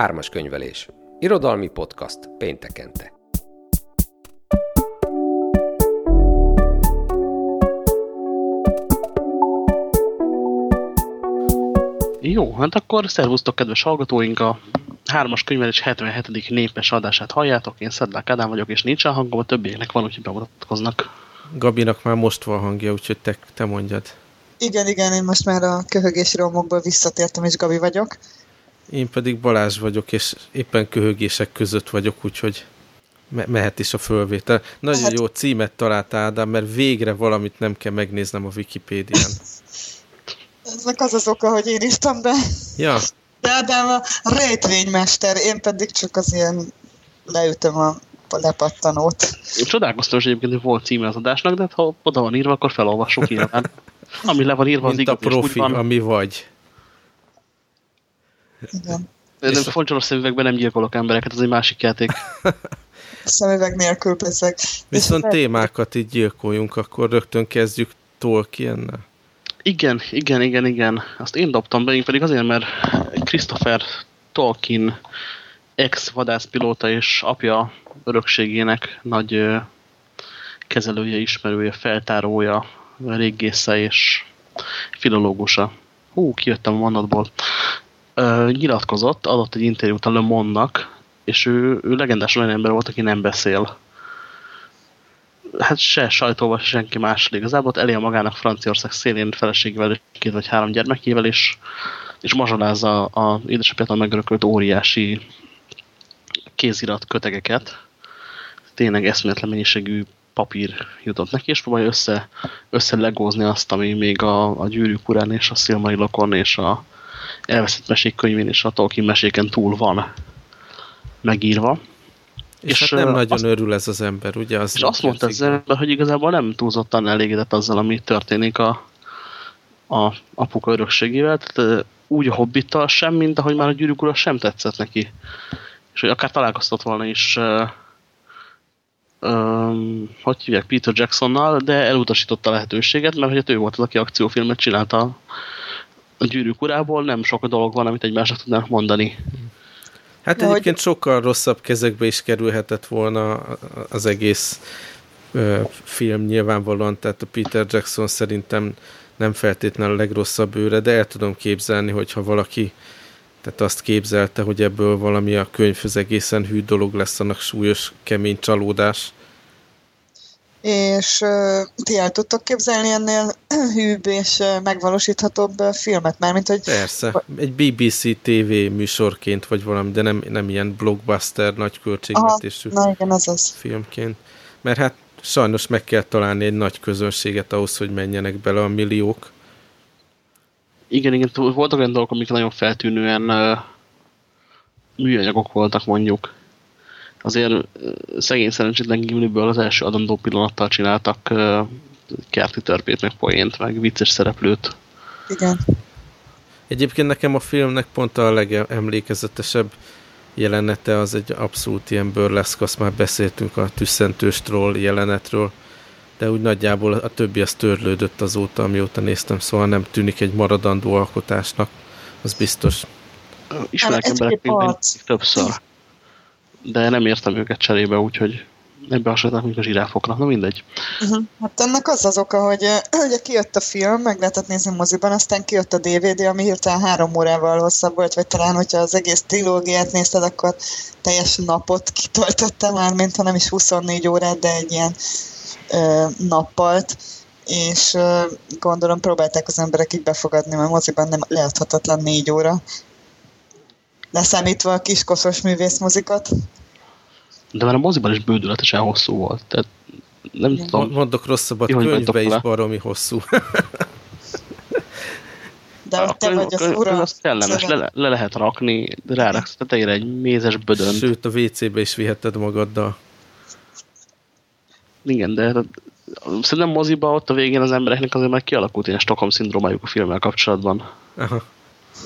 Ármas könyvelés. Irodalmi podcast péntekente. Jó, hát akkor szervusztok, kedves hallgatóink! A hármas könyvelés 77. népes adását halljátok. Én Szedlák Ádám vagyok, és nincs a hangom, a többieknek van, úgyhogy bemutatkoznak. Gabinak már most van hangja, úgyhogy te, te mondjad. Igen, igen, én most már a köhögési romokból visszatértem, és Gabi vagyok. Én pedig Balázs vagyok, és éppen köhögések között vagyok, úgyhogy me mehet is a fölvétel. Nagyon mehet. jó címet talált Ádám, mert végre valamit nem kell megnéznem a Wikipédián. Eznek az az oka, hogy én írtam be. Ja. De Ádám a rejtvénymester, én pedig csak az ilyen leütöm a lepattanót. Én csodálkoztam, hogy egyébként volt címe az adásnak, de ha oda van írva, akkor felolvassuk nyilván. Ami le van írva, az Mint igaz, a profi, van. ami vagy. Igen. De nem foncsoros szemüvegben nem gyilkolok embereket, az egy másik játék. Szemüveg nélkül pezek. Viszont témákat így gyilkoljunk, akkor rögtön kezdjük Tolkiennel. Igen, igen, igen, igen. Azt én dobtam be, én pedig azért, mert Christopher Tolkien ex-vadászpilóta és apja örökségének nagy kezelője, ismerője, feltárója, régésze és filológusa. Hú, kijöttem a mondatból. Ö, nyilatkozott, adott egy interjút a Le Monde-nak, és ő, ő legendás olyan ember volt, aki nem beszél. Hát se sajtóval, se senki más. Igazából elé a magának Franciaország szélén feleségével, két vagy három gyermekével, és, és mazsolázza a édesapjától megörökölt óriási kézirat kötegeket. Tényleg eszméletlen mennyiségű papír jutott neki, és próbálja össze, összelegózni azt, ami még a, a gyűrűk urán és a Silmarilokon és a elveszett mesék könyvén és a Tolkien meséken túl van megírva. És, és hát nem uh, nagyon azt, örül ez az ember, ugye? Az és azt mondta az ember, hogy igazából nem túlzottan elégedett azzal, ami történik a, a apuka örökségével, tehát úgy a hobbittal sem, mint ahogy már a gyűrűk ura sem tetszett neki. És hogy akár találkoztott volna is uh, um, hogy hívják, Peter Jacksonnal, de elutasította a lehetőséget, mert hogy ő volt az, aki akciófilmet csinálta a gyűrűk urából, nem sok dolog van, amit egymásnak tudnának mondani. Hát de egyébként hogy... sokkal rosszabb kezekbe is kerülhetett volna az egész ö, film nyilvánvalóan, tehát a Peter Jackson szerintem nem feltétlenül a legrosszabb őre, de el tudom képzelni, hogyha valaki tehát azt képzelte, hogy ebből valami a könyvhöz egészen hű dolog lesz, annak súlyos, kemény csalódás. És uh, ti el tudtok képzelni ennél hűbb és megvalósíthatóbb filmet? Mármint, hogy... Persze, egy BBC TV műsorként, vagy valami, de nem, nem ilyen blockbuster, nagy költségvetésű na igen, az az. filmként. Mert hát sajnos meg kell találni egy nagy közönséget ahhoz, hogy menjenek bele a milliók. Igen, igen, voltak olyan dolgok, amik nagyon feltűnően uh, műanyagok voltak mondjuk. Azért szegény szerencsétlen Gimliből az első adandó pillanattal csináltak kerti törpét, meg poént, meg vicces szereplőt. Igen. Egyébként nekem a filmnek pont a legemlékezetesebb jelenete az egy abszolút ilyen burleszk, azt már beszéltünk a tüsszentős troll jelenetről, de úgy nagyjából a többi az törlődött azóta, amióta néztem, szóval nem tűnik egy maradandó alkotásnak, az biztos. Ismerek emberek többször, de nem értem őket cserébe, úgyhogy ebbe hasonlítanak, mint a zsiráfokra, na mindegy. Uh-huh. Hát ennek az az oka, hogy ugye kijött a film, meg lehetett nézni moziban, aztán kijött a DVD, ami hirtelen három órával hosszabb volt, vagy talán, hogyha az egész trilógiát nézted, akkor teljes napot kitöltötte már, mint ha nem is 24 órát, de egy ilyen nappalt, és gondolom próbálták az emberek így befogadni, mert moziban nem leadhatatlan négy óra. Leszámítva a kiskoszos művészmozikot. De már a moziban is bődületesen hosszú volt. Tehát nem Igen. tudom. Mondok rosszabbat, ki, könyvbe is baromi hosszú. De a te vagy az ura. Az kellemes, le, le, lehet rakni, ráraksz tetejére egy mézes bödönt. Sőt, a WC-be is viheted magaddal. Igen, de szerintem moziba ott a végén az embereknek azért már kialakult ilyen Stockholm szindrómájuk a filmmel kapcsolatban. Aha.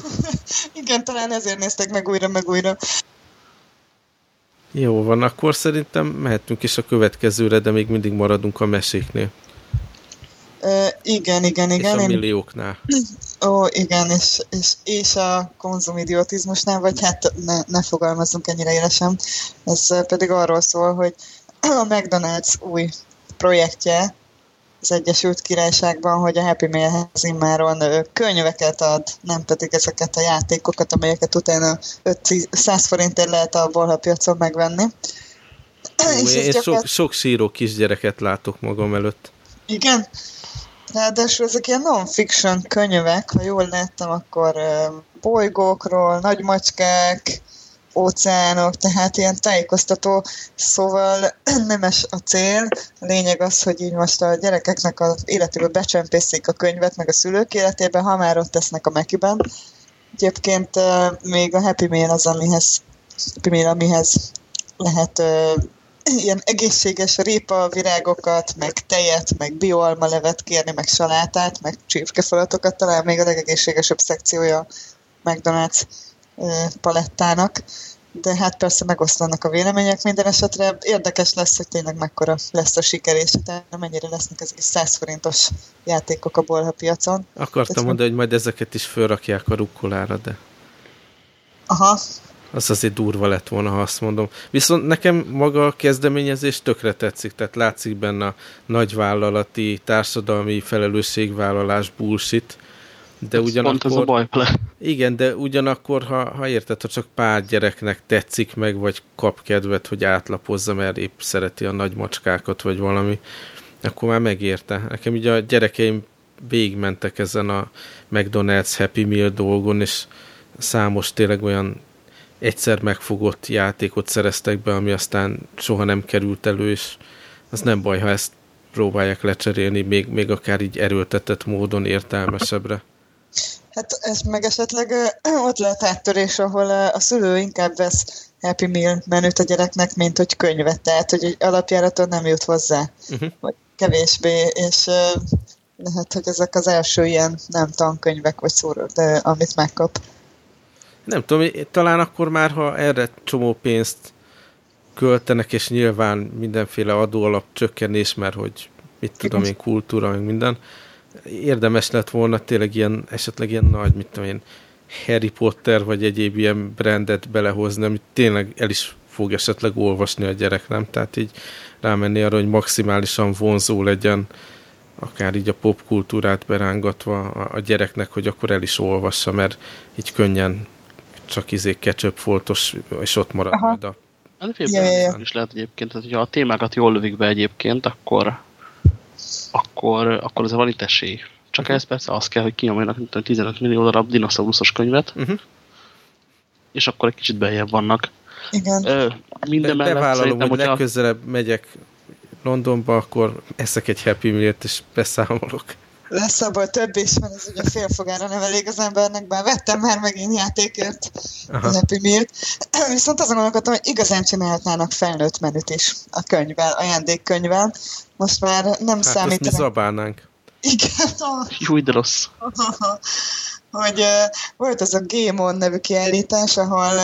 Igen, talán ezért néztek meg újra, meg újra. Jó van, akkor szerintem mehetünk is a következőre, de még mindig maradunk a meséknél. Uh, igen, igen, igen. És a millióknál. Ó, igen, és, és, és a konzumidiotizmusnál, vagy hát ne, ne fogalmazzunk ennyire élesen, ez pedig arról szól, hogy a McDonald's új projektje az Egyesült Királyságban, hogy a Happy Mealhez immáron könyveket ad, nem pedig ezeket a játékokat, amelyeket utána 500 forintért lehet a bolhapiacon megvenni. Ó, és én gyakorlat... sok, sok síró kisgyereket látok magam előtt. Igen? Ráadásul ezek ilyen non-fiction könyvek, ha jól láttam, akkor bolygókról, nagymacskák, óceánok, tehát ilyen tájékoztató, szóval nem es a cél. A lényeg az, hogy így most a gyerekeknek az életébe becsempészik a könyvet, meg a szülők életébe, ha már ott tesznek a Mekiben. Egyébként még a Happy Meal az, amihez, Happy Meal, amihez lehet ilyen egészséges répa virágokat, meg tejet, meg bioalma levet kérni, meg salátát, meg csirkefalatokat, talán még a legegészségesebb szekciója McDonald's palettának, de hát persze megoszlanak a vélemények minden esetre. Érdekes lesz, hogy tényleg mekkora lesz a siker, és tehát mennyire lesznek ezek 100 forintos játékok a bolha piacon. Akartam Tehát, mondani, hogy majd ezeket is fölrakják a rukkolára, de... Aha, az azért durva lett volna, ha azt mondom. Viszont nekem maga a kezdeményezés tökre tetszik, tehát látszik benne a nagyvállalati, társadalmi felelősségvállalás bullshit, de ez ugyanakkor... Pont ez a baj. Igen, de ugyanakkor, ha, ha érted, ha csak pár gyereknek tetszik meg, vagy kap kedvet, hogy átlapozza, mert épp szereti a nagy macskákat, vagy valami, akkor már megérte. Nekem ugye a gyerekeim végigmentek ezen a McDonald's Happy Meal dolgon, és számos tényleg olyan egyszer megfogott játékot szereztek be, ami aztán soha nem került elő, és az nem baj, ha ezt próbálják lecserélni, még, még akár így erőltetett módon értelmesebbre. Hát ez meg esetleg ott lehet áttörés, ahol a szülő inkább vesz Happy Meal menüt a gyereknek, mint hogy könyvet, tehát hogy egy alapjáraton nem jut hozzá, uh-huh. vagy kevésbé, és lehet, hogy ezek az első ilyen nem tankönyvek, vagy szóró, de amit megkap. Nem tudom, talán akkor már, ha erre csomó pénzt költenek, és nyilván mindenféle adóalap csökkenés, mert hogy mit tudom én, kultúra, meg minden, érdemes lett volna tényleg ilyen, esetleg ilyen nagy, mit tudom én, Harry Potter, vagy egyéb ilyen brandet belehozni, amit tényleg el is fog esetleg olvasni a gyerek, nem? Tehát így rámenni arra, hogy maximálisan vonzó legyen, akár így a popkultúrát berángatva a gyereknek, hogy akkor el is olvassa, mert így könnyen csak izé ketchup foltos, és ott marad Aha. majd a... Hát ja, ja, ja. is lehet egyébként, tehát, hogyha a témákat jól lövik be egyébként, akkor akkor, akkor ez van itt esély. Csak ez persze az kell, hogy kinyomjanak 15 millió darab dinoszauruszos könyvet, uh-huh. és akkor egy kicsit beljebb vannak. Igen. Ö, minden Be, bevállalom, hogy hogyha... legközelebb megyek Londonba, akkor eszek egy Happy Meal-t, és beszámolok. Lesz abból több is, mert ez ugye félfogára nem elég az embernek, bár vettem már megint játékért Aha. az Happy Meal-t. Viszont azon gondolkodtam, hogy igazán csinálhatnának felnőtt menüt is a könyvvel, ajándékkönyvvel. Most már nem hát számít. mi zabálnánk. Igen. Jó, de rossz. hogy uh, volt az a Game On nevű kiállítás, ahol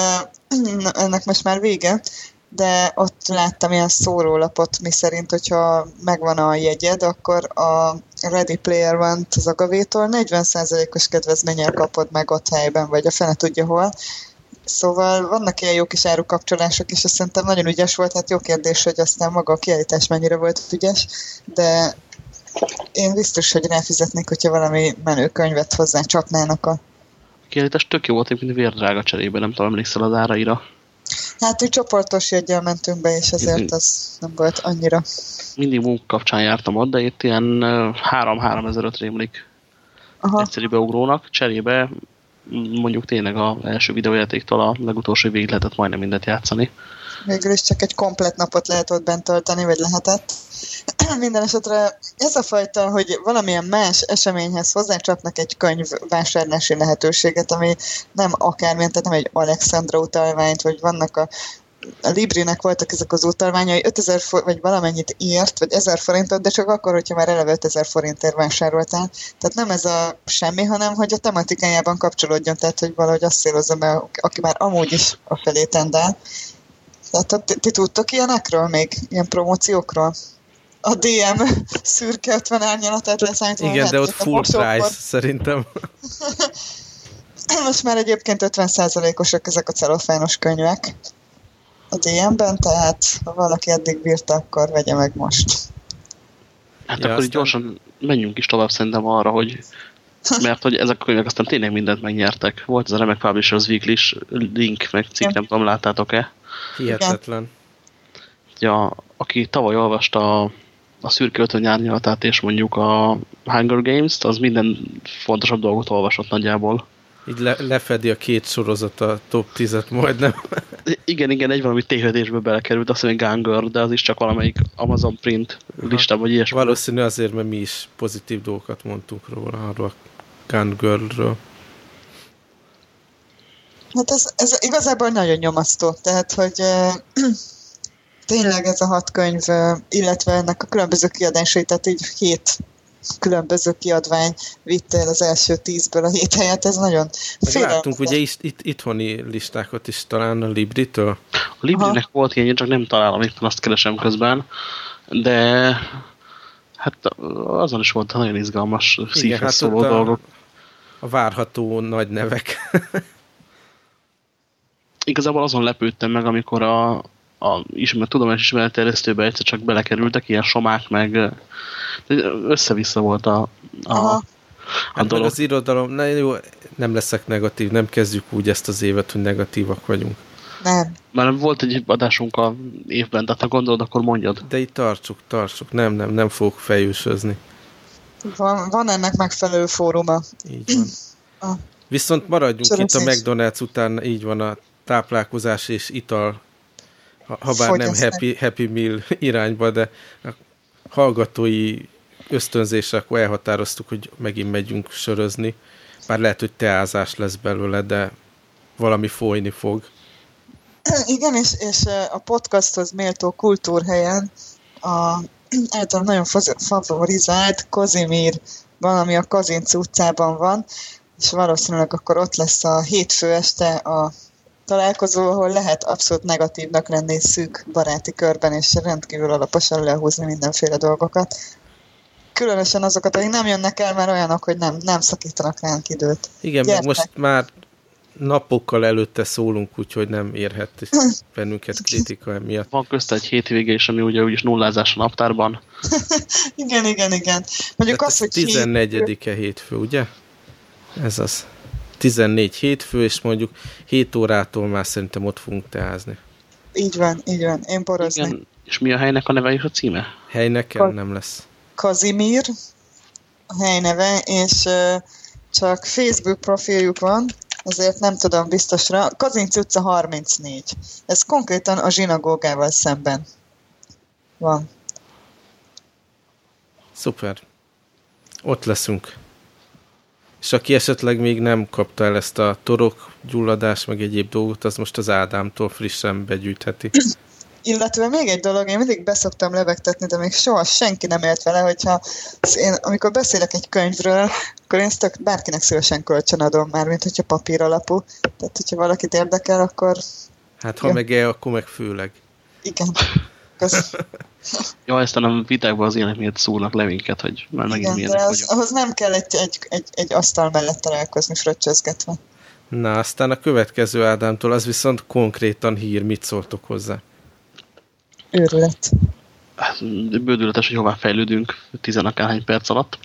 uh, ennek most már vége, de ott láttam ilyen szórólapot, mi szerint, hogyha megvan a jegyed, akkor a Ready Player one az Agavétól 40%-os kedvezménnyel kapod meg ott helyben, vagy a fene tudja hol. Szóval vannak ilyen jó kis árukapcsolások, és azt szerintem nagyon ügyes volt, hát jó kérdés, hogy aztán maga a kiállítás mennyire volt ügyes, de én biztos, hogy ráfizetnék, hogyha valami menő könyvet hozzá csapnának a... A kiállítás tök jó volt, mint vérdrága cserébe, nem tudom, emlékszel az áraira. Hát, hogy csoportos jegyel mentünk be, és ezért az nem volt annyira. Mindig munka kapcsán jártam ott, de itt ilyen 3-3005 rémlik Aha. egyszerű beugrónak. Cserébe mondjuk tényleg az első videójátéktól a legutolsó végig lehetett majdnem mindent játszani. Végül is csak egy komplet napot lehet ott bent tölteni, vagy lehetett. Minden esetre ez a fajta, hogy valamilyen más eseményhez hozzácsapnak egy könyv vásárlási lehetőséget, ami nem akármilyen, tehát nem egy Alexandra utalványt, vagy vannak a a Librinek voltak ezek az utalványai, 5000 for, vagy valamennyit írt, vagy 1000 forintot, de csak akkor, hogyha már eleve 5000 forintért vásároltál. Tehát nem ez a semmi, hanem hogy a tematikájában kapcsolódjon, tehát hogy valahogy azt szélozza be, aki már amúgy is a felé tendál. Tehát ti, ti tudtok ilyenekről még, ilyen promóciókról? A DM szürke 50 árnyalatát leszámítva. Igen, de ott full price szerintem. Most már egyébként 50%-osak ezek a celofános könyvek a DM-ben, tehát ha valaki eddig bírta, akkor vegye meg most. Hát ja, akkor aztán... gyorsan menjünk is tovább szerintem arra, hogy mert hogy ezek a könyvek aztán tényleg mindent megnyertek. Volt ez a remek Publishers weekly link, meg cikk, nem tudom, láttátok-e? Hihetetlen. Ja, aki tavaly olvasta a, a szürke ötön árnyalatát és mondjuk a Hunger Games-t, az minden fontosabb dolgot olvasott nagyjából. Így le, lefedi a két sorozat a top 10-et majdnem. Igen, igen, egy valami tévedésbe belekerült, azt mondja Gunger, de az is csak valamelyik Amazon print lista, vagy ilyesmi. Valószínű azért, mert mi is pozitív dolgokat mondtunk róla, arról a Gun Girlről. Hát ez, ez igazából nagyon nyomasztó, tehát, hogy tényleg ez a hat könyv, illetve ennek a különböző kiadásai, tehát így hét különböző kiadvány vitte el az első tízből a hét helyet, ez nagyon Láttunk ugye itt, itt, itthoni listákat is talán a Libri-től. A Librinek volt ilyen, csak nem találom, éppen azt keresem közben, de hát azon is volt nagyon izgalmas szívhez hát szóló dolgok. A, a várható nagy nevek. Igazából azon lepődtem meg, amikor a, a ismert, tudományos ismeretterjesztőbe egyszer csak belekerültek ilyen somák, meg össze-vissza volt a, a, a hát dolog. az irodalom, na jó, nem leszek negatív, nem kezdjük úgy ezt az évet, hogy negatívak vagyunk. Nem. Már volt egy adásunk a évben, tehát ha gondolod, akkor mondjad. De itt tartsuk, tartsuk. Nem, nem, nem fogok fejűsözni. Van, van ennek megfelelő fóruma. Így van. Ah. Viszont maradjunk Csöröm itt a McDonald's után, így van a táplálkozás és ital, ha, ha bár nem happy, happy Meal irányba, de hallgatói ösztönzésre akkor elhatároztuk, hogy megint megyünk sörözni. Bár lehet, hogy teázás lesz belőle, de valami folyni fog. Igen, és, és a podcasthoz méltó kultúrhelyen a általán nagyon favorizált Kozimír van, ami a Kazinc utcában van, és valószínűleg akkor ott lesz a hétfő este a találkozó, ahol lehet abszolút negatívnak lenni szűk baráti körben, és rendkívül alaposan lehúzni mindenféle dolgokat. Különösen azokat, akik nem jönnek el, mert olyanok, hogy nem, nem szakítanak ránk időt. Igen, meg most már napokkal előtte szólunk, úgyhogy nem érhet bennünket kritika emiatt. Van közt egy hétvége is, ami ugye úgyis nullázás a naptárban. igen, igen, igen. Mondjuk az, hogy 14-e hétfő, ugye? Ez az. 14 hétfő, és mondjuk 7 órától már szerintem ott fogunk teázni. Így van, így van. Én borozni. Igen. És mi a helynek a neve és a címe? Hely nekem Ka nem lesz. Kazimír a helyneve, és uh, csak Facebook profiljuk van, azért nem tudom biztosra. Kazinc utca 34. Ez konkrétan a zsinagógával szemben van. Szuper. Ott leszünk. És aki esetleg még nem kapta el ezt a torok gyulladást, meg egyéb dolgot, az most az Ádámtól frissen begyűjtheti. Illetve még egy dolog, én mindig beszoktam levegtetni, de még soha senki nem élt vele, hogyha én, amikor beszélek egy könyvről, akkor én ezt bárkinek szívesen kölcsönadom már, mint hogyha papír alapú. Tehát, hogyha valakit érdekel, akkor... Hát, ha ja. meg el, akkor meg főleg. Igen. Köszönöm. Ja, ezt a vitákban az ilyenek miért szólnak le minket, hogy már megint Igen, milyenek az, ahhoz nem kell egy, egy, egy, egy asztal mellett találkozni fröccsözgetve. Na, aztán a következő Ádámtól az viszont konkrétan hír, mit szóltok hozzá? Őrület. Bődületes, hogy hová fejlődünk tizenakárhány perc alatt.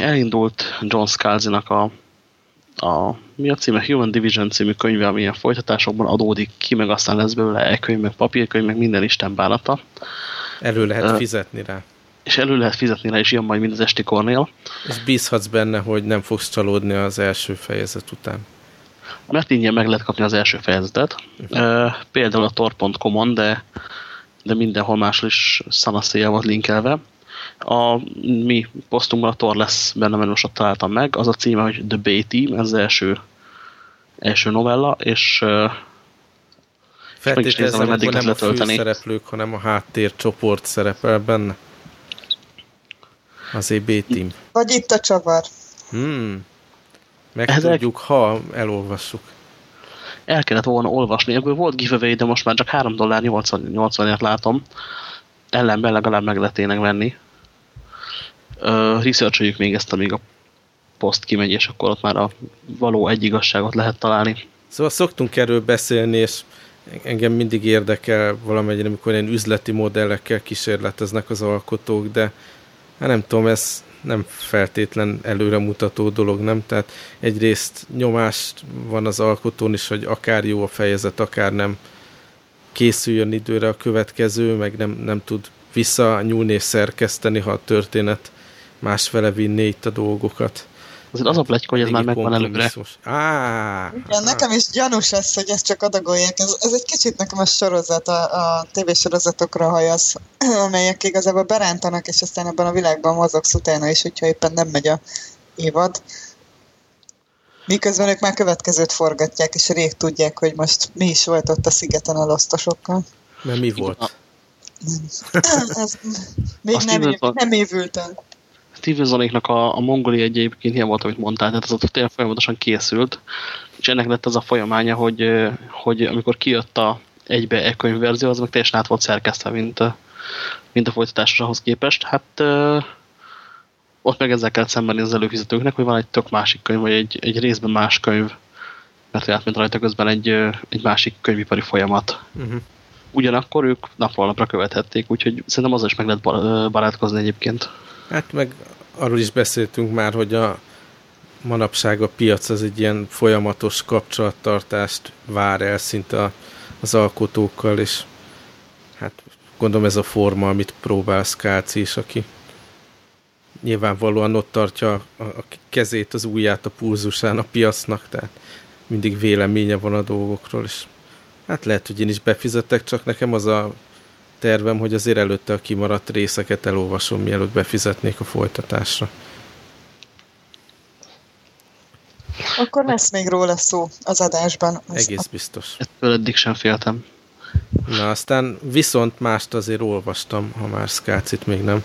Elindult John Scalzi-nak a a, mi a címe? Human Division című könyve, ami a folytatásokban adódik ki, meg aztán lesz belőle e-könyv, meg papírkönyv, meg minden isten bálata. Elő lehet uh, fizetni rá. És elő lehet fizetni rá, és ilyen majd, mint az esti kornél. És bízhatsz benne, hogy nem fogsz csalódni az első fejezet után. Mert ingyen meg lehet kapni az első fejezetet. Uh például a tor.com-on, de, de mindenhol máshol is szanaszéjjel volt linkelve a mi posztunkban a tor lesz benne, mert most ott találtam meg. Az a címe, hogy The Bay Team, ez az első, első novella, és Feltételezem, hogy nem a főszereplők, hanem a háttércsoport szerepel benne. Azért B-team. Vagy itt a csavar. Hmm. Megtudjuk, ha elolvassuk. El kellett volna olvasni. Ebből volt giveaway, de most már csak 3 dollár 80, 80 látom ellenben legalább meg lehet tényleg venni. Uh, researcholjük még ezt, amíg a poszt kimegy, és akkor ott már a való egy igazságot lehet találni. Szóval szoktunk erről beszélni, és engem mindig érdekel valamennyire, amikor ilyen üzleti modellekkel kísérleteznek az alkotók, de hát nem tudom, ez nem feltétlen előremutató dolog, nem? Tehát egyrészt nyomást van az alkotón is, hogy akár jó a fejezet, akár nem készüljön időre a következő, meg nem, nem tud visszanyúlni és szerkeszteni, ha a történet másfele vinné itt a dolgokat. Azért az a pletyka, hogy ez már megvan előre. Á, Igen, nekem is gyanús ez, hogy ezt csak adagolják. Ez, ez egy kicsit nekem a sorozat, a, a tévésorozatokra hajaz, amelyek igazából berántanak, és aztán ebben a világban mozogsz utána is, hogyha éppen nem megy a évad. Miközben ők már következőt forgatják, és rég tudják, hogy most mi is volt ott a szigeten a losztosokkal. Mert mi volt? ez még nem, év, nem évült el. Stevensonéknak a, a mongoli egyébként ilyen volt, amit mondtál, tehát az ott tényleg folyamatosan készült, és ennek lett az a folyamánya, hogy, hogy amikor kijött a egybe e könyvverzió, az meg teljesen át volt szerkesztve, mint, mint a folytatásos ahhoz képest. Hát ott meg ezzel kellett szembenni az előfizetőknek, hogy van egy tök másik könyv, vagy egy, egy részben más könyv, mert átment rajta közben egy, egy másik könyvipari folyamat. Uh -huh. Ugyanakkor ők napról napra követhették, úgyhogy szerintem az is meg lehet barátkozni egyébként. Hát meg arról is beszéltünk már, hogy a manapság a piac az egy ilyen folyamatos kapcsolattartást vár el szinte az alkotókkal, és hát gondolom ez a forma, amit próbál Skáci is, aki nyilvánvalóan ott tartja a, a kezét, az ujját a pulzusán a piacnak, tehát mindig véleménye van a dolgokról, és hát lehet, hogy én is befizettek, csak nekem az a tervem, hogy azért előtte a kimaradt részeket elolvasom, mielőtt befizetnék a folytatásra. Akkor lesz még róla szó az adásban. Az Egész biztos. Ettől eddig sem féltem. Na, aztán viszont mást azért olvastam, ha már Skácit még nem.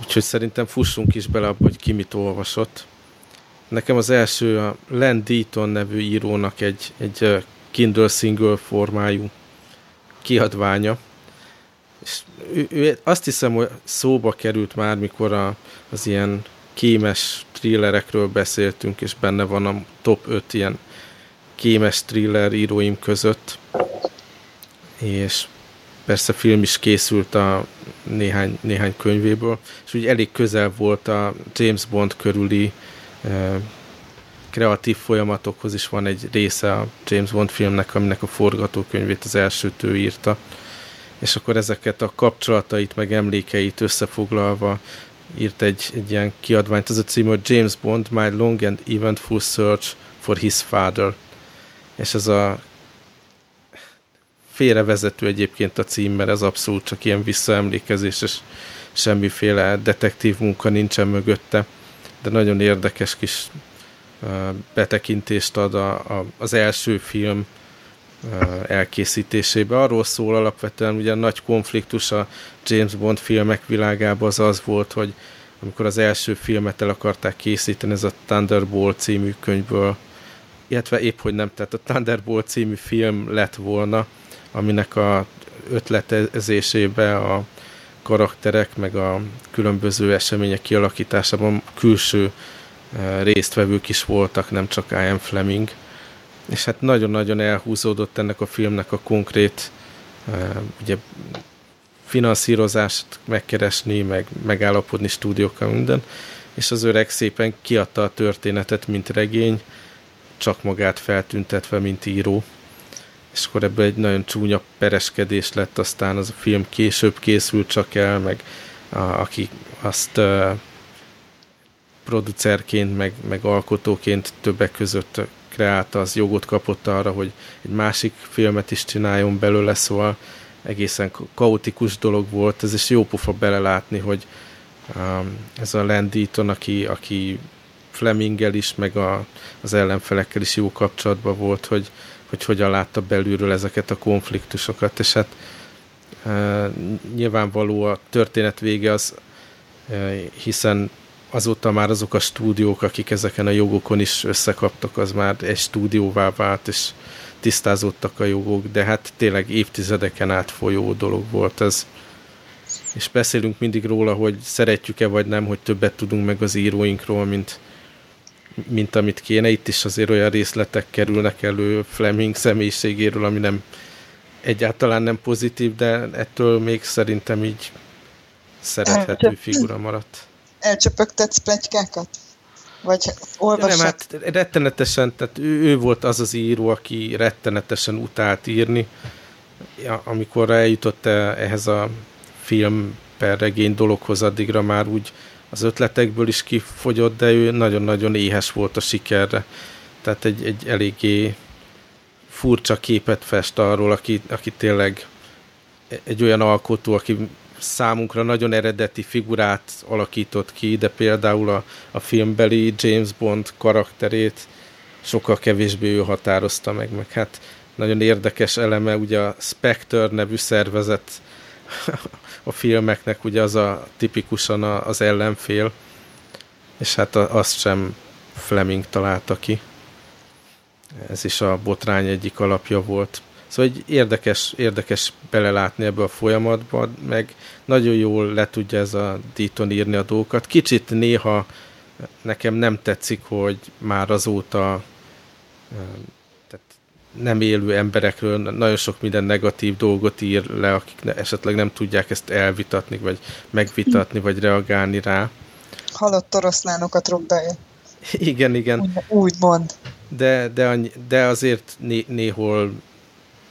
Úgyhogy szerintem fussunk is bele abba, hogy ki mit olvasott. Nekem az első a Len Deaton nevű írónak egy, egy Kindle single formájú kiadványa, és ő, ő, azt hiszem, hogy szóba került már, mikor a, az ilyen kémes thrillerekről beszéltünk, és benne van a top 5 ilyen kémes thriller íróim között. És persze film is készült a néhány, néhány könyvéből, és úgy elég közel volt a James Bond körüli eh, kreatív folyamatokhoz is van egy része a James Bond filmnek, aminek a forgatókönyvét az elsőt írta és akkor ezeket a kapcsolatait, meg emlékeit összefoglalva írt egy, egy ilyen kiadványt, az a cím, hogy James Bond, My Long and Eventful Search for His Father. És ez a félrevezető egyébként a cím, mert ez abszolút csak ilyen visszaemlékezés, és semmiféle detektív munka nincsen mögötte, de nagyon érdekes kis betekintést ad a, a, az első film elkészítésébe. Arról szól alapvetően, ugye a nagy konfliktus a James Bond filmek világában az az volt, hogy amikor az első filmet el akarták készíteni, ez a Thunderbolt című könyvből, illetve épp hogy nem, tehát a Thunderbolt című film lett volna, aminek a ötletezésébe a karakterek, meg a különböző események kialakításában külső résztvevők is voltak, nem csak Ian Fleming és hát nagyon-nagyon elhúzódott ennek a filmnek a konkrét uh, ugye finanszírozást megkeresni, meg megállapodni stúdiókkal, minden, és az öreg szépen kiadta a történetet, mint regény, csak magát feltüntetve, mint író. És akkor ebből egy nagyon csúnya pereskedés lett, aztán az a film később készült csak el, meg a, aki azt uh, producerként, meg, meg alkotóként többek között kreálta, az jogot kapott arra, hogy egy másik filmet is csináljon belőle, szóval egészen kaotikus dolog volt, ez is jó pofa belelátni, hogy um, ez a Landíton, aki, aki Fleminggel is, meg a, az ellenfelekkel is jó kapcsolatban volt, hogy, hogy hogyan látta belülről ezeket a konfliktusokat, és hát uh, nyilvánvaló a történet vége az, uh, hiszen azóta már azok a stúdiók, akik ezeken a jogokon is összekaptak, az már egy stúdióvá vált, és tisztázódtak a jogok, de hát tényleg évtizedeken át folyó dolog volt ez. és beszélünk mindig róla, hogy szeretjük-e vagy nem, hogy többet tudunk meg az íróinkról, mint, mint amit kéne. Itt is azért olyan részletek kerülnek elő Fleming személyiségéről, ami nem egyáltalán nem pozitív, de ettől még szerintem így szerethető figura maradt. Elcsöpögtetsz plegykákat? Vagy olvasod? Nem, hát rettenetesen, tehát ő, ő volt az az író, aki rettenetesen utált írni. Ja, amikor eljutott ehhez a film per regény dologhoz, addigra már úgy az ötletekből is kifogyott, de ő nagyon-nagyon éhes volt a sikerre. Tehát egy, egy eléggé furcsa képet fest arról, aki, aki tényleg egy olyan alkotó, aki számunkra nagyon eredeti figurát alakított ki, de például a, a filmbeli James Bond karakterét sokkal kevésbé ő határozta meg, meg hát nagyon érdekes eleme, ugye a Spectre nevű szervezet a filmeknek, ugye az a tipikusan az ellenfél, és hát azt sem Fleming találta ki. Ez is a botrány egyik alapja volt. Szóval egy érdekes, érdekes belelátni ebbe a folyamatba, meg nagyon jól le tudja ez a Deaton írni a dolgokat. Kicsit néha nekem nem tetszik, hogy már azóta tehát nem élő emberekről nagyon sok minden negatív dolgot ír le, akik esetleg nem tudják ezt elvitatni, vagy megvitatni, vagy reagálni rá. Halott oroszlánokat rúgdalja. Igen, igen. Úgy, úgy mond. De, de, de azért né, néhol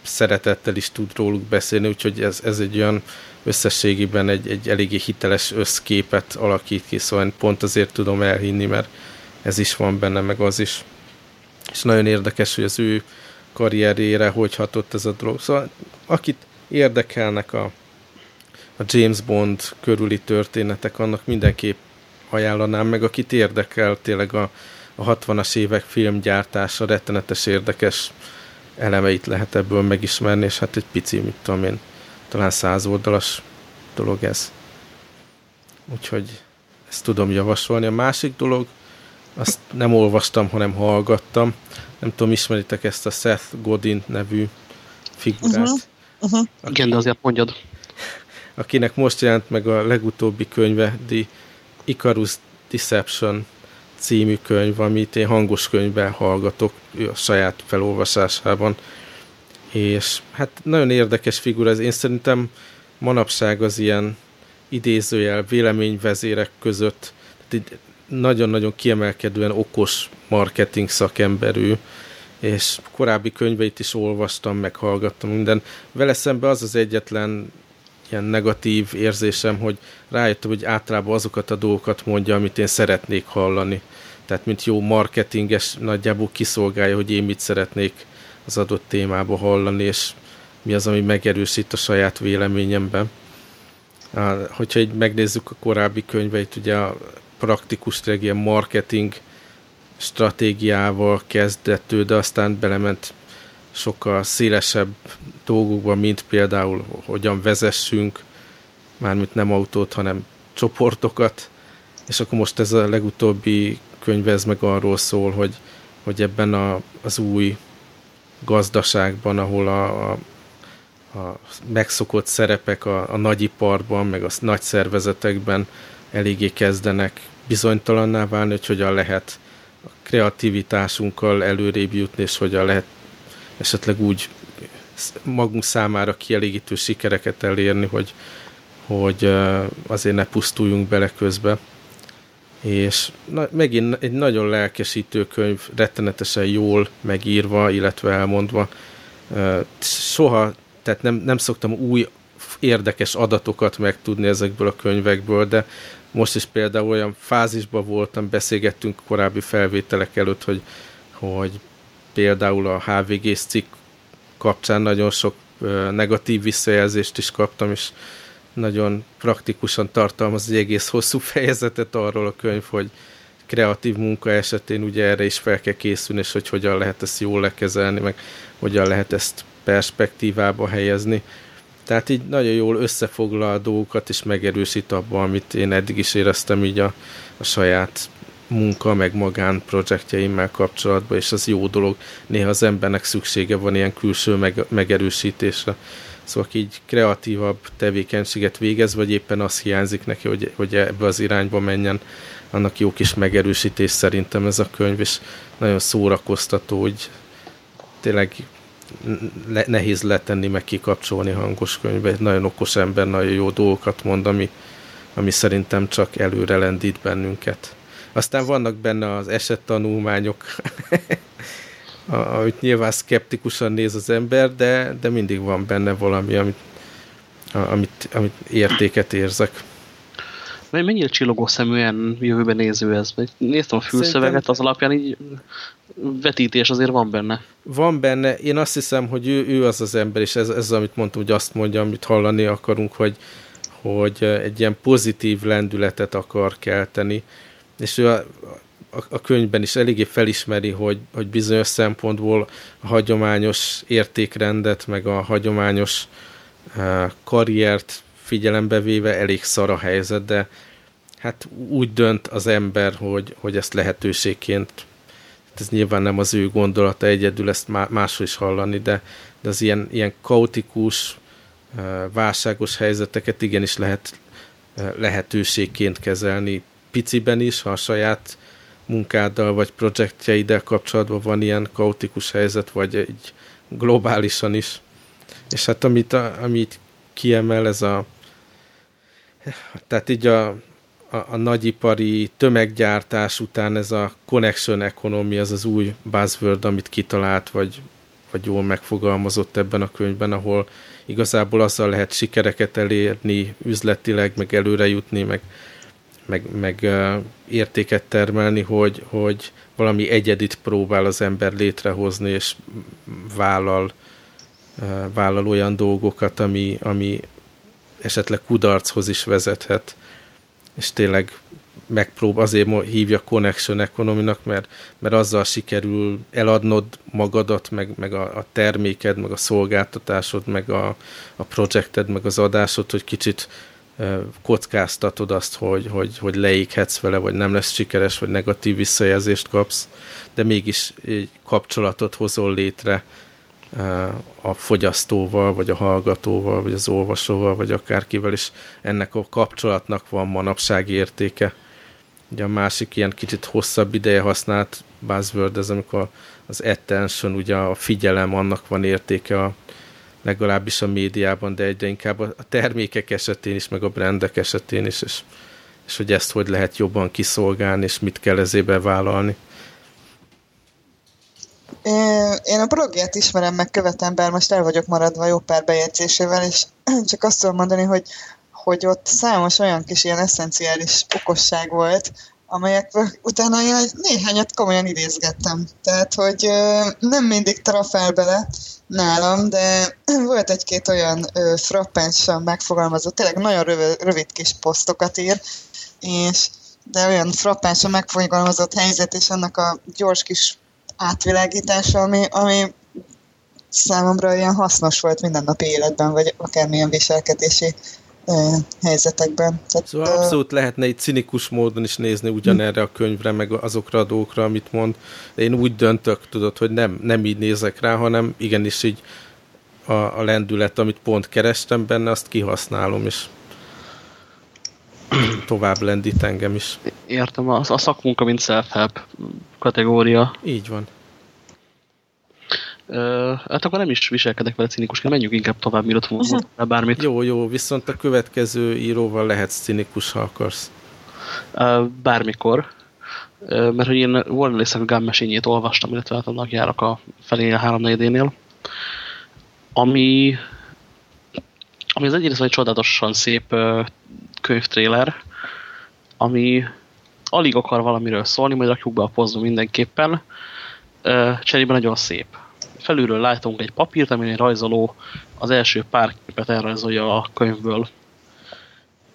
szeretettel is tud róluk beszélni, úgyhogy ez, ez egy olyan összességében egy, egy eléggé hiteles összképet alakít ki, szóval pont azért tudom elhinni, mert ez is van benne, meg az is. És nagyon érdekes, hogy az ő karrierére hogy hatott ez a dolog. Szóval akit érdekelnek a, a James Bond körüli történetek, annak mindenképp ajánlanám meg, akit érdekel tényleg a, a 60-as évek filmgyártása, rettenetes érdekes elemeit lehet ebből megismerni, és hát egy pici, mit tudom én, talán száz oldalas dolog ez. Úgyhogy ezt tudom javasolni. A másik dolog, azt nem olvastam, hanem hallgattam. Nem tudom, ismeritek ezt a Seth Godin nevű figurát? Uh -huh. Uh -huh. Igen, de azért mondjad. Akinek most jelent meg a legutóbbi könyve, The Icarus Deception című könyv, amit én hangos könyvben hallgatok a saját felolvasásában. És hát nagyon érdekes figura ez. Én szerintem manapság az ilyen idézőjel véleményvezérek között nagyon-nagyon kiemelkedően okos marketing szakemberű, és korábbi könyveit is olvastam, meg hallgattam minden. Vele szemben az az egyetlen ilyen negatív érzésem, hogy rájöttem, hogy általában azokat a dolgokat mondja, amit én szeretnék hallani. Tehát, mint jó marketinges, nagyjából kiszolgálja, hogy én mit szeretnék az adott témába hallani, és mi az, ami megerősít a saját véleményemben. Hogyha így megnézzük a korábbi könyveit, ugye a praktikus ilyen marketing stratégiával kezdett de aztán belement sokkal szélesebb dolgokba, mint például hogyan vezessünk, mármint nem autót, hanem csoportokat, és akkor most ez a legutóbbi könyv, ez meg arról szól, hogy, hogy ebben a, az új gazdaságban, ahol a, a, a megszokott szerepek a, a nagyiparban, meg a nagy szervezetekben eléggé kezdenek bizonytalanná válni, hogy hogyan lehet a kreativitásunkkal előrébb jutni, és hogyan lehet esetleg úgy magunk számára kielégítő sikereket elérni, hogy, hogy azért ne pusztuljunk bele közbe. És na, megint egy nagyon lelkesítő könyv, rettenetesen jól megírva, illetve elmondva. Soha, tehát nem, nem szoktam új érdekes adatokat megtudni ezekből a könyvekből, de most is például olyan fázisban voltam, beszélgettünk korábbi felvételek előtt, hogy, hogy például a HVG cikk kapcsán nagyon sok negatív visszajelzést is kaptam, és nagyon praktikusan tartalmaz egy egész hosszú fejezetet arról a könyv, hogy kreatív munka esetén ugye erre is fel kell készülni, és hogy hogyan lehet ezt jól lekezelni, meg hogyan lehet ezt perspektívába helyezni. Tehát így nagyon jól összefoglal a dolgokat, és megerősít abban, amit én eddig is éreztem így a, a saját munka, meg magán projektjeimmel kapcsolatban, és az jó dolog. Néha az embernek szüksége van ilyen külső meg, megerősítésre. Szóval így kreatívabb tevékenységet végez, vagy éppen az hiányzik neki, hogy, hogy ebbe az irányba menjen, annak jó kis megerősítés szerintem ez a könyv, és nagyon szórakoztató, hogy tényleg le, nehéz letenni, meg kikapcsolni hangos könyvbe. Egy nagyon okos ember nagyon jó dolgokat mond, ami, ami szerintem csak előre lendít bennünket. Aztán vannak benne az esettanulmányok, amit nyilván szkeptikusan néz az ember, de, de mindig van benne valami, amit, amit, amit értéket érzek. Mennyire csillogó szeműen jövőben néző ez? Néztem a fülszöveget, az alapján így vetítés azért van benne. Van benne. Én azt hiszem, hogy ő, ő az az ember, és ez, ez amit mondtam, hogy azt mondja, amit hallani akarunk, hogy, hogy egy ilyen pozitív lendületet akar kelteni, és ő a, könyvben is eléggé felismeri, hogy, hogy bizonyos szempontból a hagyományos értékrendet, meg a hagyományos uh, karriert figyelembe véve elég szar a helyzet, de hát úgy dönt az ember, hogy, hogy ezt lehetőségként ez nyilván nem az ő gondolata egyedül, ezt máshol is hallani, de, de az ilyen, ilyen kaotikus, válságos helyzeteket igenis lehet lehetőségként kezelni piciben is, ha a saját munkáddal vagy projektjeiddel kapcsolatban van ilyen kaotikus helyzet, vagy egy globálisan is. És hát amit, a, amit kiemel ez a tehát így a, a, a nagyipari tömeggyártás után ez a connection economy, az az új buzzword, amit kitalált, vagy, vagy jól megfogalmazott ebben a könyvben, ahol igazából azzal lehet sikereket elérni üzletileg, meg előre jutni, meg, meg, meg értéket termelni, hogy, hogy valami egyedit próbál az ember létrehozni, és vállal, vállal olyan dolgokat, ami, ami esetleg kudarchoz is vezethet, és tényleg megprób, azért hívja Connection economy mert, mert azzal sikerül eladnod magadat, meg, meg a, a terméked, meg a szolgáltatásod, meg a, a projekted, meg az adásod, hogy kicsit kockáztatod azt, hogy, hogy, hogy leéghetsz vele, vagy nem lesz sikeres, vagy negatív visszajelzést kapsz, de mégis egy kapcsolatot hozol létre a fogyasztóval, vagy a hallgatóval, vagy az olvasóval, vagy akárkivel, és ennek a kapcsolatnak van manapság értéke. Ugye a másik ilyen kicsit hosszabb ideje használt buzzword, ez amikor az attention, ugye a figyelem, annak van értéke a, legalábbis a médiában, de egyre inkább a termékek esetén is, meg a brandek esetén is, és, és hogy ezt hogy lehet jobban kiszolgálni, és mit kell ezébe vállalni. Én a blogját ismerem, meg követem, bár most el vagyok maradva jó pár bejegyzésével, és csak azt tudom mondani, hogy, hogy ott számos olyan kis ilyen eszenciális okosság volt, amelyek utána néhányat komolyan idézgettem. Tehát, hogy nem mindig trafál bele nálam, de volt egy-két olyan frappánsan megfogalmazott, tényleg nagyon rövid, rövid kis posztokat ír, és de olyan frappánsan megfogalmazott helyzet, és annak a gyors kis átvilágítása, ami, ami számomra ilyen hasznos volt mindennapi életben, vagy akármilyen viselkedési helyzetekben. Tehát, szóval abszolút lehetne egy cinikus módon is nézni ugyanerre a könyvre, meg azokra a dolgokra, amit mond. De én úgy döntök, tudod, hogy nem, nem így nézek rá, hanem igenis így a, a lendület, amit pont kerestem benne, azt kihasználom, és tovább lendít engem is. Értem, a, a szakmunka, mint self-help kategória. Így van. Uh, hát akkor nem is viselkedek vele cinikusként, menjünk inkább tovább, mielőtt mondom uh-huh. bármit. Jó, jó, viszont a következő íróval lehetsz cinikus, ha akarsz. Uh, bármikor. Uh, mert hogy én Warren a Gun olvastam, illetve hát annak járok a felé a háromnegyedénél, ami ami az egyrészt egy csodálatosan szép uh, könyvtréler, ami alig akar valamiről szólni, majd rakjuk be a pozba mindenképpen. Uh, cserébe nagyon szép. Felülről látunk egy papírt, amin egy rajzoló az első pár képet elrajzolja a könyvből.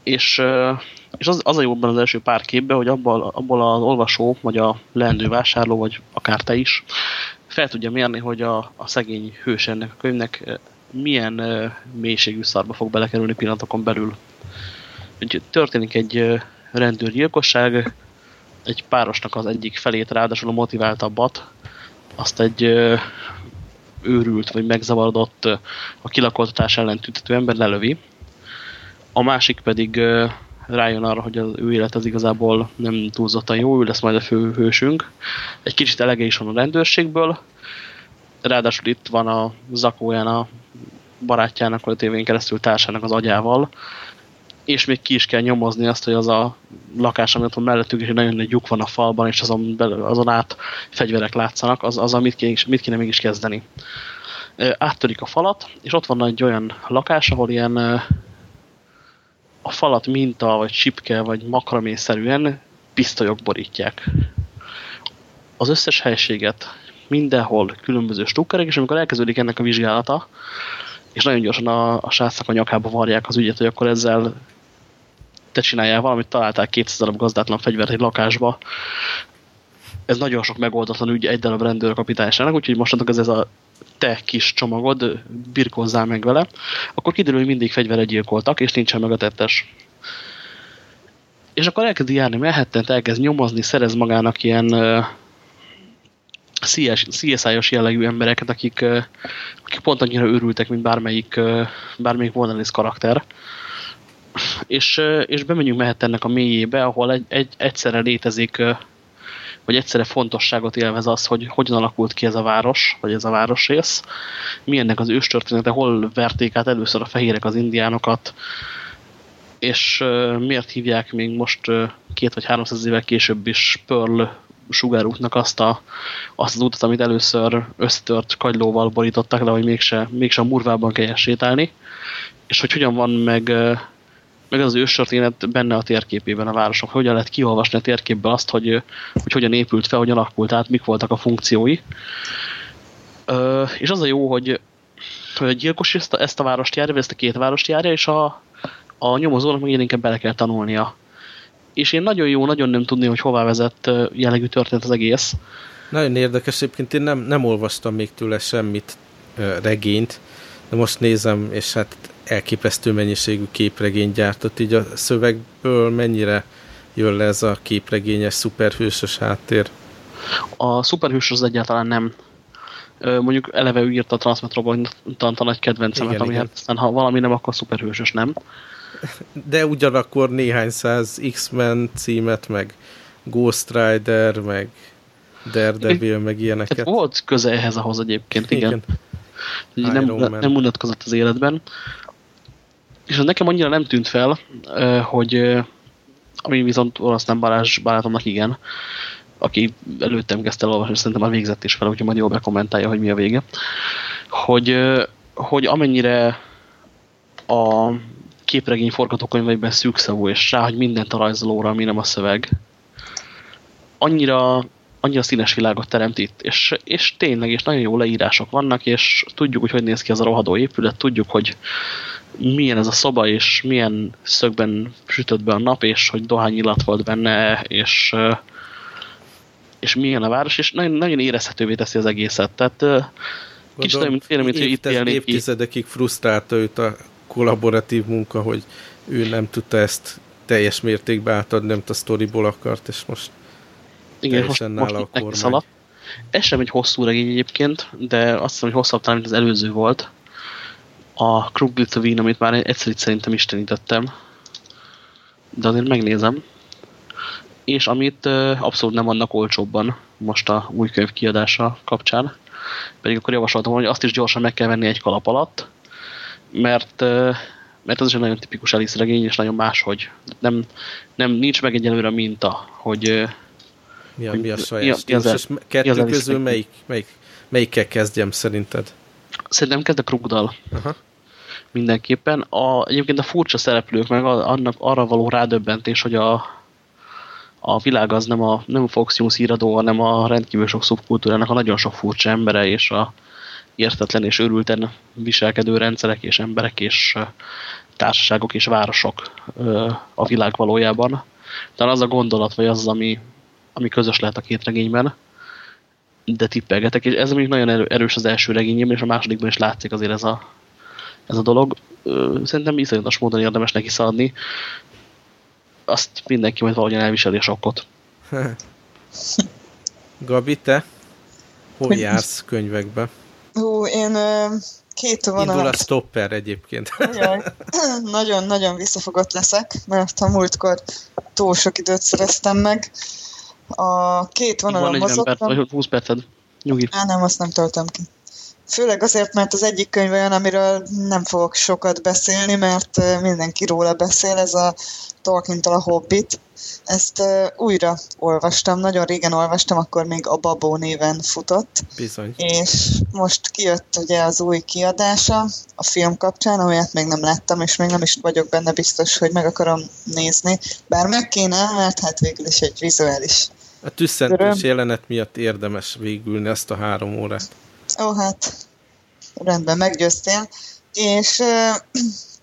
És, uh, és az, az a jobban az első pár képben, hogy abból, abból az olvasó, vagy a leendő vásárló, vagy akár te is, fel tudja mérni, hogy a, a szegény hős ennek a könyvnek milyen uh, mélységű szarba fog belekerülni pillanatokon belül. Úgy történik egy rendőrgyilkosság, egy párosnak az egyik felét, ráadásul motiváltabbat, azt egy őrült vagy megzavarodott a kilakoltatás ellen tüntető ember lelövi. A másik pedig rájön arra, hogy az ő élet az igazából nem túlzottan jó, ő lesz majd a fő hősünk. Egy kicsit elege is van a rendőrségből, ráadásul itt van a zakóján a barátjának, vagy a tévén keresztül társának az agyával, és még ki is kell nyomozni azt, hogy az a lakás, amit ott mellettük, és nagyon nagy lyuk van a falban, és azon, belül, azon át fegyverek látszanak, az, az mit, kéne, mit kéne mégis kezdeni. Áttörik a falat, és ott van egy olyan lakás, ahol ilyen a falat minta, vagy csipke, vagy makramé-szerűen pisztolyok borítják. Az összes helységet mindenhol különböző stukkerek, és amikor elkezdődik ennek a vizsgálata, és nagyon gyorsan a, a srácnak a nyakába varják az ügyet, hogy akkor ezzel te csináljál valamit, találták 200 darab gazdátlan fegyvert egy lakásba. Ez nagyon sok megoldatlan ügy egy darab rendőrkapitásának, úgyhogy mostantól ez, ez a te kis csomagod, birkózzál meg vele, akkor kiderül, hogy mindig fegyveret gyilkoltak, és nincsen meg a tettes. És akkor elkezdi járni Manhattan, elkezd nyomozni, szerez magának ilyen uh, CSI-os jellegű embereket, akik, akik pont annyira őrültek, mint bármelyik, uh, bármelyik Warner karakter. Uh, és bemegyünk Manhattannek a mélyébe, ahol egy, egy, egyszerre létezik vagy egyszerre fontosságot élvez az, hogy hogyan alakult ki ez a város, vagy ez a városrész, mi ennek az őstörténete, hol verték át először a fehérek az indiánokat, és miért hívják még most két vagy háromszáz évvel később is Pearl sugárútnak azt, a, azt az utat, amit először összetört kagylóval borítottak le, hogy mégse, mégse a murvában kell sétálni, és hogy hogyan van meg meg az őstörténet benne a térképében a városok. Hogyan lehet kiolvasni a térképbe azt, hogy, hogy hogyan épült fel, hogyan alakult át, mik voltak a funkciói. Ö, és az a jó, hogy, hogy a gyilkos ezt a, ezt a várost járja, ezt a két várost járja, és a, a nyomozónak meg inkább bele kell tanulnia. És én nagyon jó, nagyon nem tudni, hogy hová vezet jellegű történet az egész. Nagyon érdekes, egyébként én nem, nem olvastam még tőle semmit regényt, de most nézem, és hát elképesztő mennyiségű képregényt gyártott, így a szövegből mennyire jön le ez a képregényes, szuperhősös háttér? A szuperhős az egyáltalán nem. Mondjuk eleve ő írta a Transmetropolitan a nagy kedvencemet, igen, ami igen. hát aztán ha valami nem, akkor szuperhősös nem. De ugyanakkor néhány száz X-Men címet, meg Ghost Rider, meg Daredevil, meg ilyeneket. Hát volt köze ehhez ahhoz egyébként, igen. igen. Nem, nem unatkozott az életben és az nekem annyira nem tűnt fel, hogy ami viszont nem Balázs barátomnak igen, aki előttem kezdte el olvasni, szerintem már végzett is fel, úgyhogy majd jól bekommentálja, hogy mi a vége, hogy, hogy amennyire a képregény forgatókönyveiben szűkszavú, és rá, hogy mindent a rajzolóra, ami nem a szöveg, annyira, annyira színes világot teremt itt, és, és tényleg, és nagyon jó leírások vannak, és tudjuk, hogy hogy néz ki az a rohadó épület, tudjuk, hogy milyen ez a szoba, és milyen szögben sütött be a nap, és hogy dohány illat volt benne, és, és milyen a város, és nagyon, nagyon érezhetővé teszi az egészet. Tehát kicsit olyan, mint mint hogy itt élnék Évtizedekig frusztrálta őt a kollaboratív munka, hogy ő nem tudta ezt teljes mértékben átadni, nem a sztoriból akart, és most igen, most, nála most a kormány. Ez sem egy hosszú regény egyébként, de azt hiszem, hogy hosszabb talán, mint az előző volt a Kruglitavin, amit már egyszer itt szerintem istenítettem, de azért megnézem. És amit abszolút nem annak olcsóbban most a új könyv kiadása kapcsán, pedig akkor javasoltam, hogy azt is gyorsan meg kell venni egy kalap alatt, mert, mert az is egy nagyon tipikus Alice regény, és nagyon máshogy. Nem, nem nincs meg egyelőre a minta, hogy mi a, mi a saját mi, mi az, kettő mi közül melyik, melyik, melyikkel kezdjem szerinted? Szerintem kezd a Krugdal. Aha mindenképpen. A, egyébként a furcsa szereplők, meg annak arra való rádöbbentés, hogy a, a világ az nem a, nem a Fox News íradó, hanem a rendkívül sok szubkultúrának a nagyon sok furcsa embere, és a értetlen és őrülten viselkedő rendszerek és emberek és társaságok és városok a világ valójában. Talán az a gondolat, vagy az, ami, ami közös lehet a két regényben, de tippelgetek, és ez még nagyon erős az első regényében, és a másodikban is látszik azért ez a, ez a dolog. Szerintem iszonyatos módon érdemes neki szaladni. Azt mindenki majd valahogyan elviseli a sokkot. Gabi, te hol jársz könyvekbe? Hú, én két vonalat... Indul a stopper egyébként. Nagyon-nagyon visszafogott leszek, mert a múltkor túl sok időt szereztem meg. A két vonalon mozogtam... Perc, vagy 20 perced. Nyugi. Á, nem, azt nem töltöm ki. Főleg azért, mert az egyik könyv olyan, amiről nem fogok sokat beszélni, mert mindenki róla beszél, ez a tolkien a Hobbit. Ezt újra olvastam, nagyon régen olvastam, akkor még a Babó néven futott. Bizony. És most kijött ugye az új kiadása a film kapcsán, amelyet még nem láttam, és még nem is vagyok benne biztos, hogy meg akarom nézni. Bár meg kéne, mert hát végül is egy vizuális. A tüsszentős jelenet miatt érdemes végülni ezt a három órát. Ó, hát rendben, meggyőztél. És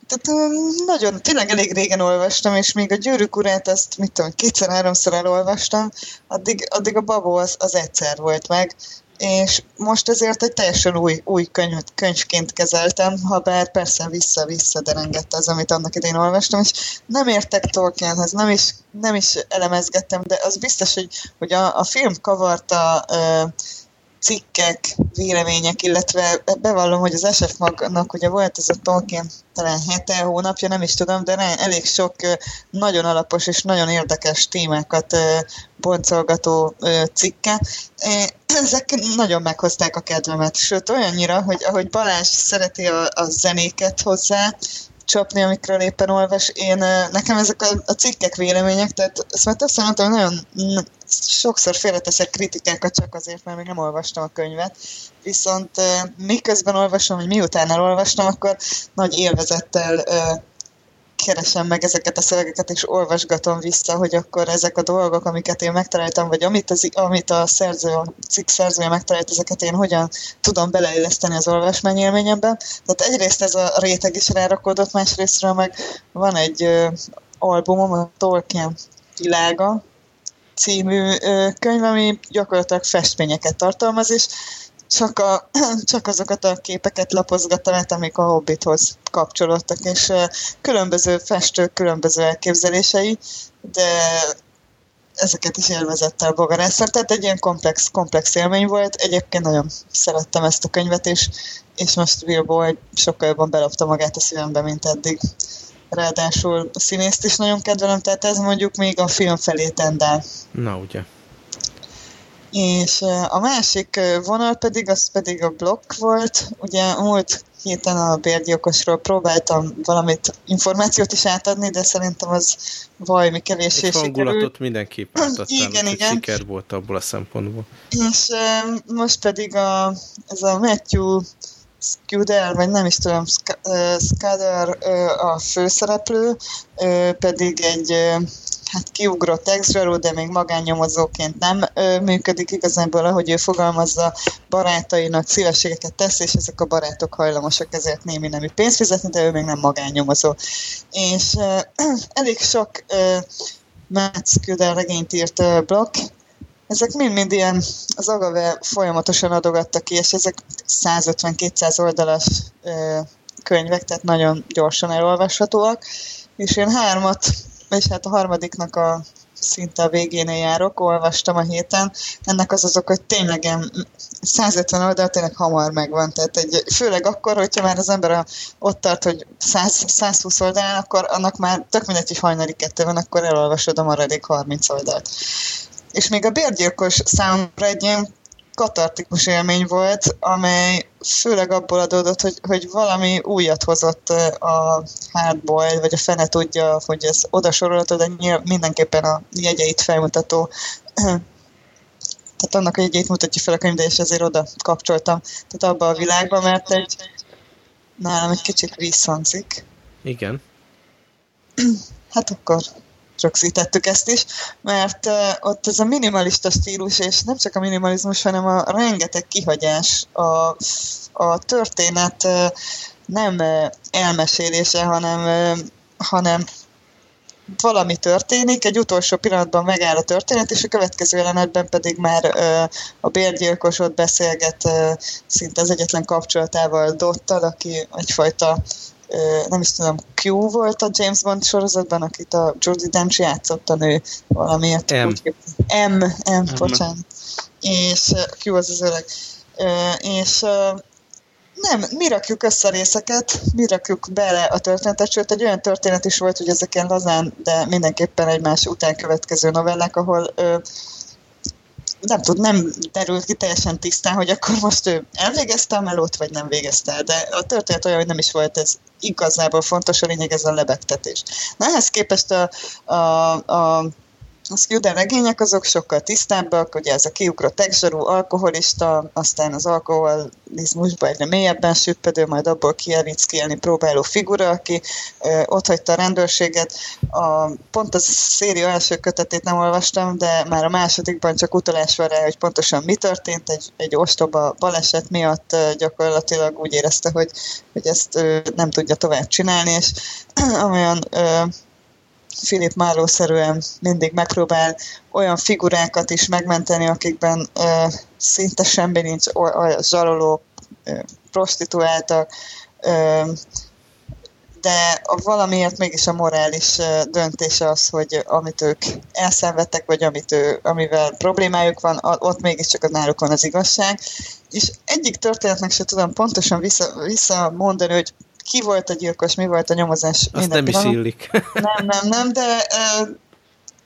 tehát nagyon, tényleg elég régen olvastam, és még a Győrűk urát azt, mit tudom, kétszer-háromszor elolvastam, addig, addig a Babó az, az egyszer volt meg, és most ezért egy teljesen új, új könyv, könyvként kezeltem, ha bár persze vissza-vissza derengette az, amit annak idén olvastam, és nem értek Tolkienhez, nem is, nem is elemezgettem, de az biztos, hogy, hogy a, a film kavarta uh, cikkek, vélemények, illetve bevallom, hogy az SF magnak ugye volt ez a Tolkien talán hete, hónapja, nem is tudom, de elég sok nagyon alapos és nagyon érdekes témákat boncolgató cikke. Ezek nagyon meghozták a kedvemet, sőt olyannyira, hogy ahogy Balázs szereti a, a zenéket hozzá, csapni, amikről éppen olvas. Én, nekem ezek a, a cikkek vélemények, tehát ezt már többször mondtam, nagyon sokszor félreteszek kritikákat csak azért, mert még nem olvastam a könyvet. Viszont miközben olvasom, vagy miután elolvastam, akkor nagy élvezettel keresem meg ezeket a szövegeket, és olvasgatom vissza, hogy akkor ezek a dolgok, amiket én megtaláltam, vagy amit, az, amit a szerző, a cikk szerzője megtalált, ezeket én hogyan tudom beleilleszteni az olvasmányélményembe. Tehát egyrészt ez a réteg is rárakódott, másrésztről meg van egy albumom, a Tolkien világa című könyv, ami gyakorlatilag festményeket tartalmaz, és csak, a, csak azokat a képeket lapozgattam amik a Hobbithoz kapcsolódtak, és különböző festők, különböző elképzelései, de ezeket is élvezettel bogarásztam, tehát egy ilyen komplex, komplex élmény volt. Egyébként nagyon szerettem ezt a könyvet, és, és most Bilbo sokkal jobban belopta magát a szívembe, mint eddig. Ráadásul a színészt is nagyon kedvelem, tehát ez mondjuk még a film felé tendál. Na ugye. És a másik vonal pedig, az pedig a blokk volt. Ugye múlt héten a bérgyilkosról próbáltam valamit, információt is átadni, de szerintem az valami kevéssé sikerült. hangulatot mindenképp átadtál, igen, igen. siker volt abból a szempontból. És most pedig a, ez a Matthew Scudder, vagy nem is tudom, Scudder a főszereplő, pedig egy hát kiugrott textről, de még magánnyomozóként nem működik igazából, ahogy ő fogalmazza, barátainak szívességeket tesz, és ezek a barátok hajlamosak ezért némi nemű pénzt fizetni, de ő még nem magánnyomozó. És ö, elég sok ö, Scudder regényt írt ö, ezek mind-mind ilyen, az Agave folyamatosan adogatta ki, és ezek 150-200 oldalas ö, könyvek, tehát nagyon gyorsan elolvashatóak, és én hármat és hát a harmadiknak a szinte a végénél járok, olvastam a héten. Ennek az azok, hogy tényleg 150 oldal tényleg hamar megvan. Tehát egy, főleg akkor, hogyha már az ember a, ott tart, hogy 100, 120 oldalán, akkor annak már tök mindegy, hogy hajnali kettő van, akkor elolvasod a maradék 30 oldalt. És még a bérgyilkos számomra egy ilyen katartikus élmény volt, amely főleg abból adódott, hogy, hogy valami újat hozott a hardboil, vagy a fene tudja, hogy ez oda sorolható, de nyilván mindenképpen a jegyeit felmutató tehát annak a jegyeit mutatja fel a könyv, és ezért oda kapcsoltam. Tehát abba a világba, mert egy nálam egy kicsit visszhangzik. Igen. Hát akkor rögzítettük ezt is, mert ott ez a minimalista stílus, és nem csak a minimalizmus, hanem a rengeteg kihagyás, a, a történet nem elmesélése, hanem, hanem valami történik, egy utolsó pillanatban megáll a történet, és a következő jelenetben pedig már uh, a bérgyilkosot beszélget uh, szinte az egyetlen kapcsolatával Dottal, aki egyfajta nem is tudom, Q volt a James Bond sorozatban, akit a Jodie Dench játszott a nő valamiért. M. Úgy, M, M, bocsánat. És Q az az öreg. És Nem, mi rakjuk össze a részeket, mi rakjuk bele a történetet, sőt egy olyan történet is volt, hogy ezek ilyen lazán, de mindenképpen egymás után következő novellák, ahol ö, nem tud, nem derült ki teljesen tisztán, hogy akkor most ő elvégezte a melót, vagy nem végezte de a történet olyan, hogy nem is volt ez igazából fontos, a lényeg ez a lebegtetés. Na ehhez képest a, a, a a Skuden regények azok sokkal tisztábbak, ugye ez a kiugrott exzsarú alkoholista, aztán az alkoholizmusba egyre mélyebben süppedő, majd abból kielickélni próbáló figura, aki ö, ott hagyta a rendőrséget. A, pont a széria első kötetét nem olvastam, de már a másodikban csak utalás van rá, hogy pontosan mi történt, egy, egy ostoba baleset miatt ö, gyakorlatilag úgy érezte, hogy, hogy ezt ö, nem tudja tovább csinálni, és olyan ö, Philip Marlowe-szerűen mindig megpróbál olyan figurákat is megmenteni, akikben ö, szinte semmi nincs, olyan zsarolók, prostituáltak, ö, de valamiért mégis a morális döntése az, hogy amit ők elszenvedtek, vagy amit ő, amivel problémájuk van, ott mégiscsak az náluk van az igazság. És egyik történetnek se tudom pontosan vissza, visszamondani, hogy ki volt a gyilkos, mi volt a nyomozás. Azt nem is illik. Nem, nem, nem, de uh,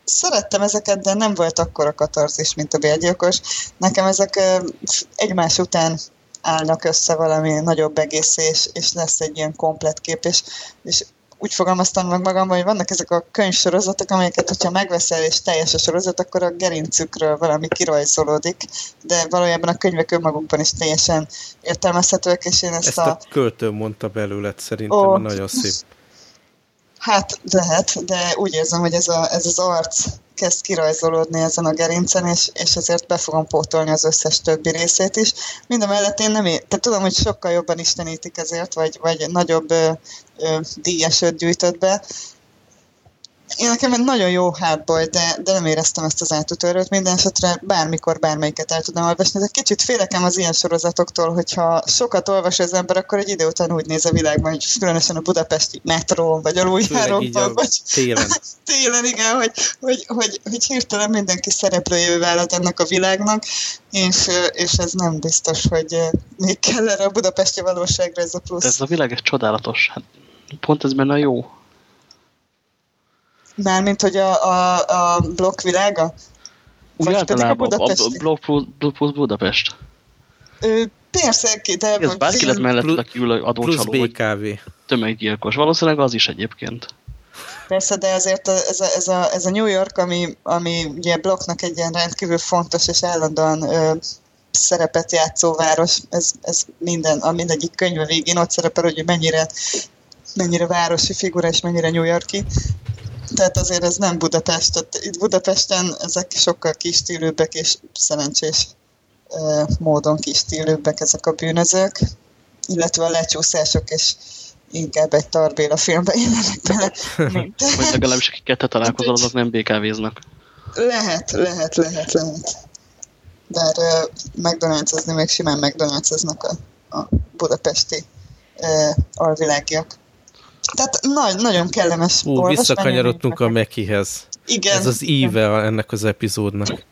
szerettem ezeket, de nem volt akkora katarzis, mint a bérgyilkos. Nekem ezek uh, egymás után állnak össze valami nagyobb egész, és, és lesz egy ilyen komplet kép, és, és úgy fogalmaztam meg magamban, hogy vannak ezek a könyvsorozatok, amelyeket, hogyha megveszel és teljes a sorozat, akkor a gerincükről valami kirajzolódik, de valójában a könyvek önmagukban is teljesen értelmezhetőek, és én ezt, ezt a... a költő mondta belőled, szerintem oh. nagyon szép. Hát lehet, de úgy érzem, hogy ez, a, ez az arc kezd kirajzolódni ezen a gerincen, és, és ezért be fogom pótolni az összes többi részét is. Mind a mellett én nem ér, tehát tudom, hogy sokkal jobban istenítik ezért, vagy, vagy nagyobb díjasöt gyűjtött be, én nekem egy nagyon jó hátboly, de, de nem éreztem ezt az átutörőt. Minden esetre bármikor bármelyiket el tudom olvasni. De kicsit félekem az ilyen sorozatoktól, hogyha sokat olvas az ember, akkor egy idő után úgy néz a világban, hogy különösen a budapesti metrón, vagy aluljáróban, vagy télen. télen, igen, hogy, hogy, hogy, hogy hirtelen mindenki szereplőjévé vált ennek a világnak, és, és ez nem biztos, hogy még kell erre a budapesti valóságra ez a plusz. Ez a világ egy csodálatos. Pont ez benne a jó Mármint, hogy a, a, a blokk világa? Úgy általában a, a blokk plusz Budapest. Ö, persze, de... Ez bárki lett mellett, aki ül adócsaló. Plusz BKV. Tömeggyilkos. Valószínűleg az is egyébként. Persze, de ezért a, ez, a, ez, a, ez a New York, ami, ami ugye blokknak egy ilyen rendkívül fontos és állandóan ö, szerepet játszó város, ez, ez minden, a mindegyik könyve végén ott szerepel, hogy mennyire, mennyire városi figura és mennyire New Yorki tehát azért ez nem Budapest, tehát itt Budapesten ezek sokkal kistílőbbek és szerencsés módon kistílőbbek ezek a bűnözők, illetve a lecsúszások és inkább egy tarbél a filmbe jelenek bele. Mint... Vagy legalábbis akik találkozol, azok nem BKV-znak. Lehet, lehet, lehet, lehet. Bár uh, McDonald's-ozni még simán mcdonalds a, a budapesti uh, alvilágiak. Tehát nagy, nagyon kellemes Ú, visszakanyarodtunk a Mekihez. Igen. Ez az íve igen. ennek az epizódnak.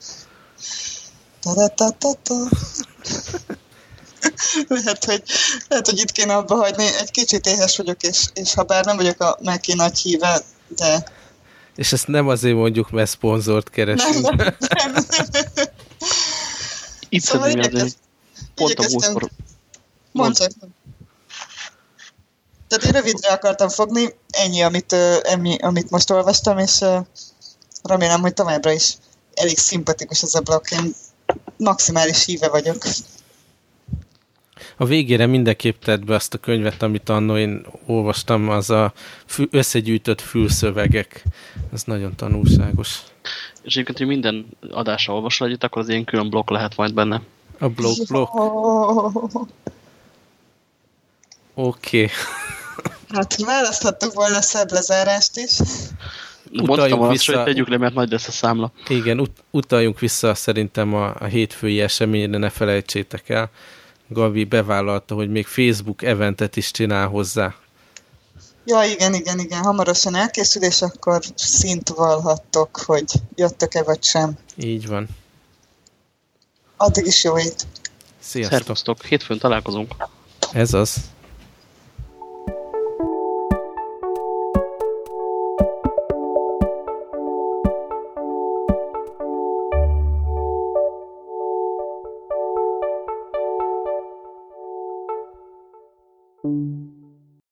lehet, hogy, lehet, hogy itt kéne abba hagyni. Egy kicsit éhes vagyok, és, és ha bár nem vagyok a Meki nagy híve, de... És ezt nem azért mondjuk, mert szponzort keresünk. Nem, nem, nem. Itt szóval igyekeztem, pont a múltkor... Mondd. Tehát én rövidre akartam fogni, ennyi, amit, ennyi, amit most olvastam, és remélem, hogy továbbra is elég szimpatikus ez a blokk. Én maximális híve vagyok. A végére mindenképp tett be azt a könyvet, amit annó én olvastam, az a fü összegyűjtött fülszövegek. Ez nagyon tanulságos. És egyébként, hogy minden adásra olvasol együtt, akkor az ilyen külön blokk lehet majd benne. A blokk, blokk. Oké. Okay. Hát választhattuk volna szebb lezárást is. Utaljunk azt, vissza... hogy tegyük le, mert nagy lesz a számla. Igen, ut utaljunk vissza szerintem a, a hétfői eseményre, ne felejtsétek el. Gavi bevállalta, hogy még Facebook eventet is csinál hozzá. Ja, igen, igen, igen. Hamarosan elkészül, és akkor szint valhattok, hogy jöttök-e vagy sem. Így van. Addig is jó ét. Sziasztok. Szervusztok. Hétfőn találkozunk. Ez az.